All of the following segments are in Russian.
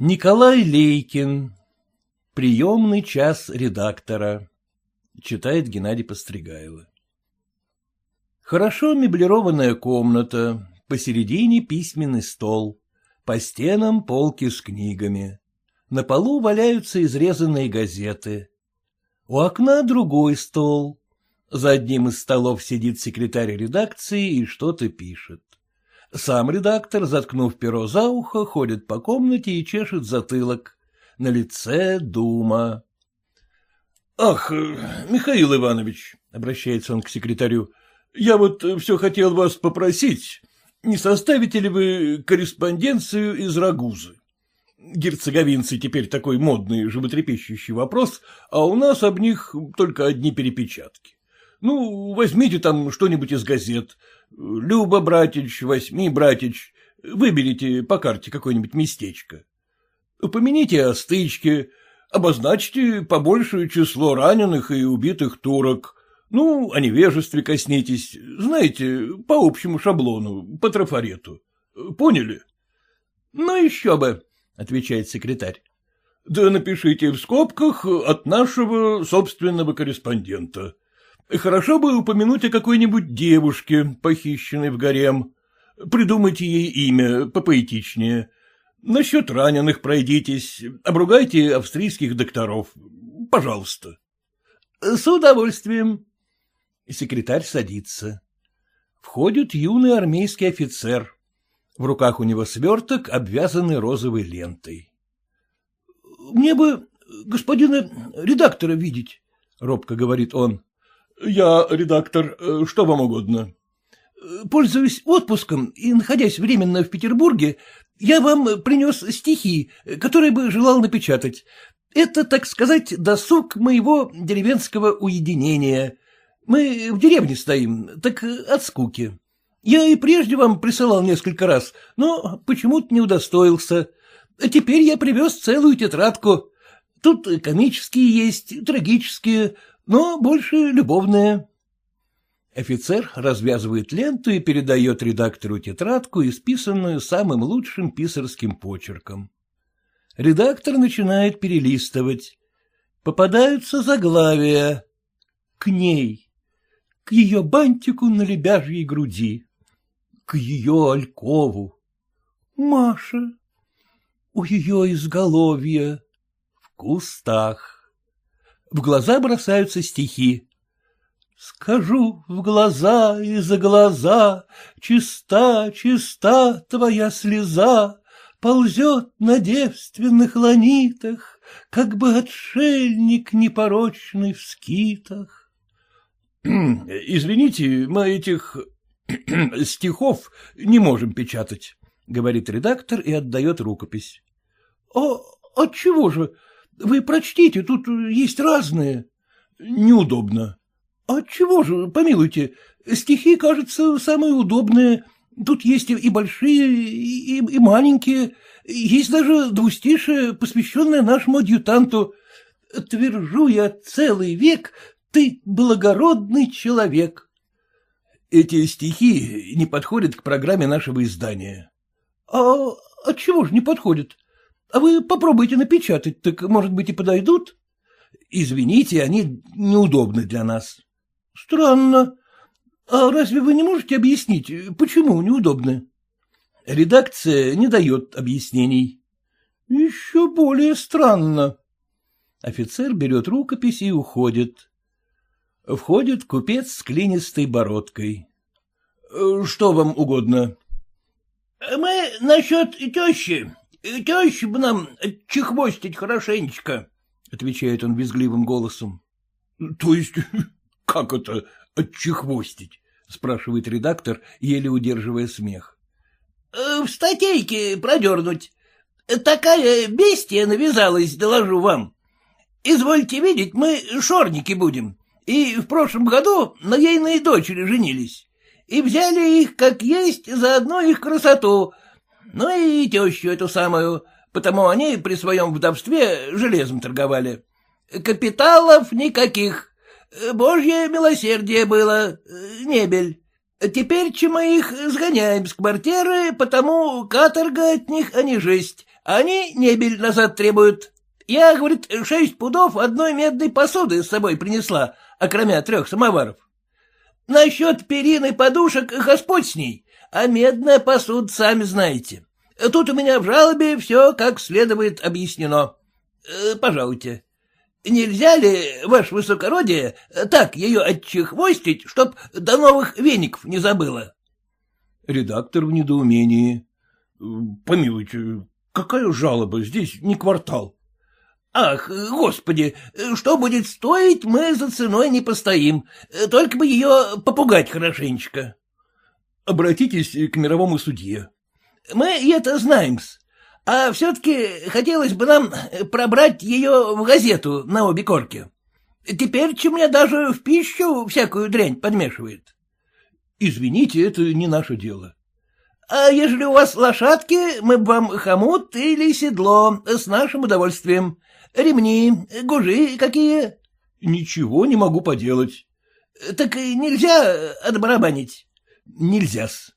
Николай Лейкин. Приемный час редактора. Читает Геннадий Постригайло. Хорошо меблированная комната, посередине письменный стол, по стенам полки с книгами. На полу валяются изрезанные газеты. У окна другой стол. За одним из столов сидит секретарь редакции и что-то пишет. Сам редактор, заткнув перо за ухо, ходит по комнате и чешет затылок. На лице дума. — Ах, Михаил Иванович, — обращается он к секретарю, — я вот все хотел вас попросить, не составите ли вы корреспонденцию из Рагузы? Герцоговинцы теперь такой модный, животрепещущий вопрос, а у нас об них только одни перепечатки. Ну, возьмите там что-нибудь из газет. Люба Братич, Восьми Братич. Выберите по карте какое-нибудь местечко. Упомяните о стычке, обозначьте побольшее число раненых и убитых турок. Ну, о невежестве коснитесь, знаете, по общему шаблону, по трафарету. Поняли? — Ну, еще бы, — отвечает секретарь. — Да напишите в скобках от нашего собственного корреспондента. Хорошо бы упомянуть о какой-нибудь девушке, похищенной в гарем. Придумайте ей имя попоэтичнее. Насчет раненых пройдитесь, обругайте австрийских докторов. Пожалуйста. — С удовольствием. Секретарь садится. Входит юный армейский офицер. В руках у него сверток, обвязанный розовой лентой. — Мне бы господина редактора видеть, — робко говорит он. — Я редактор. Что вам угодно? — Пользуясь отпуском и находясь временно в Петербурге, я вам принес стихи, которые бы желал напечатать. Это, так сказать, досуг моего деревенского уединения. Мы в деревне стоим, так от скуки. Я и прежде вам присылал несколько раз, но почему-то не удостоился. Теперь я привез целую тетрадку. Тут комические есть, трагические, но больше любовное. Офицер развязывает ленту и передает редактору тетрадку, исписанную самым лучшим писарским почерком. Редактор начинает перелистывать. Попадаются заглавия. К ней. К ее бантику на лебяжьей груди. К ее алькову. Маша. У ее изголовья. В кустах. В глаза бросаются стихи. Скажу в глаза и за глаза, Чиста, чиста твоя слеза, Ползет на девственных ланитах, Как бы отшельник непорочный в скитах. Извините, мы этих стихов не можем печатать, — говорит редактор и отдает рукопись. — А отчего же? Вы прочтите, тут есть разные. Неудобно. А чего же, помилуйте, стихи, кажется, самые удобные. Тут есть и большие, и, и маленькие. Есть даже двустишие, посвященное нашему адъютанту. Твержу я целый век, ты благородный человек. Эти стихи не подходят к программе нашего издания. А отчего же не подходят? А вы попробуйте напечатать, так, может быть, и подойдут? Извините, они неудобны для нас. Странно. А разве вы не можете объяснить, почему неудобны? Редакция не дает объяснений. Еще более странно. Офицер берет рукопись и уходит. Входит купец с клинистой бородкой. — Что вам угодно? — Мы насчет тещи. — Теща бы нам чехвостить хорошенечко, — отвечает он визгливым голосом. — То есть, как это отчехвостить? — спрашивает редактор, еле удерживая смех. «Э, — В статейке продернуть. Такая бестия навязалась, доложу вам. Извольте видеть, мы шорники будем, и в прошлом году на ейной дочери женились. И взяли их, как есть, за одну их красоту — ну и тещу эту самую, потому они при своем вдовстве железом торговали. Капиталов никаких. Божье милосердие было, небель. Теперь, чем мы их сгоняем с квартиры, потому каторга от них, а не жесть, Они небель назад требуют. Я, говорит, шесть пудов одной медной посуды с собой принесла, окромя трех самоваров. Насчет перин и подушек Господь с ней, а медная посуда, сами знаете. Тут у меня в жалобе все как следует объяснено. Э, пожалуйте. Нельзя ли, ваше высокородие, так ее отчехвостить, чтоб до новых веников не забыла? Редактор в недоумении. Помилуйте, какая жалоба, здесь не квартал. Ах, господи, что будет стоить, мы за ценой не постоим, только бы ее попугать хорошенечко. Обратитесь к мировому судье. Мы это знаем-с. А все-таки хотелось бы нам пробрать ее в газету на обе корки. Теперь чем мне даже в пищу всякую дрянь подмешивает. Извините, это не наше дело. А ежели у вас лошадки, мы бы вам хомут или седло с нашим удовольствием. Ремни, гужи какие? Ничего не могу поделать. Так нельзя отбарабанить? Нельзя-с.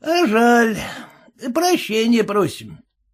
А жаль. Прощения просим.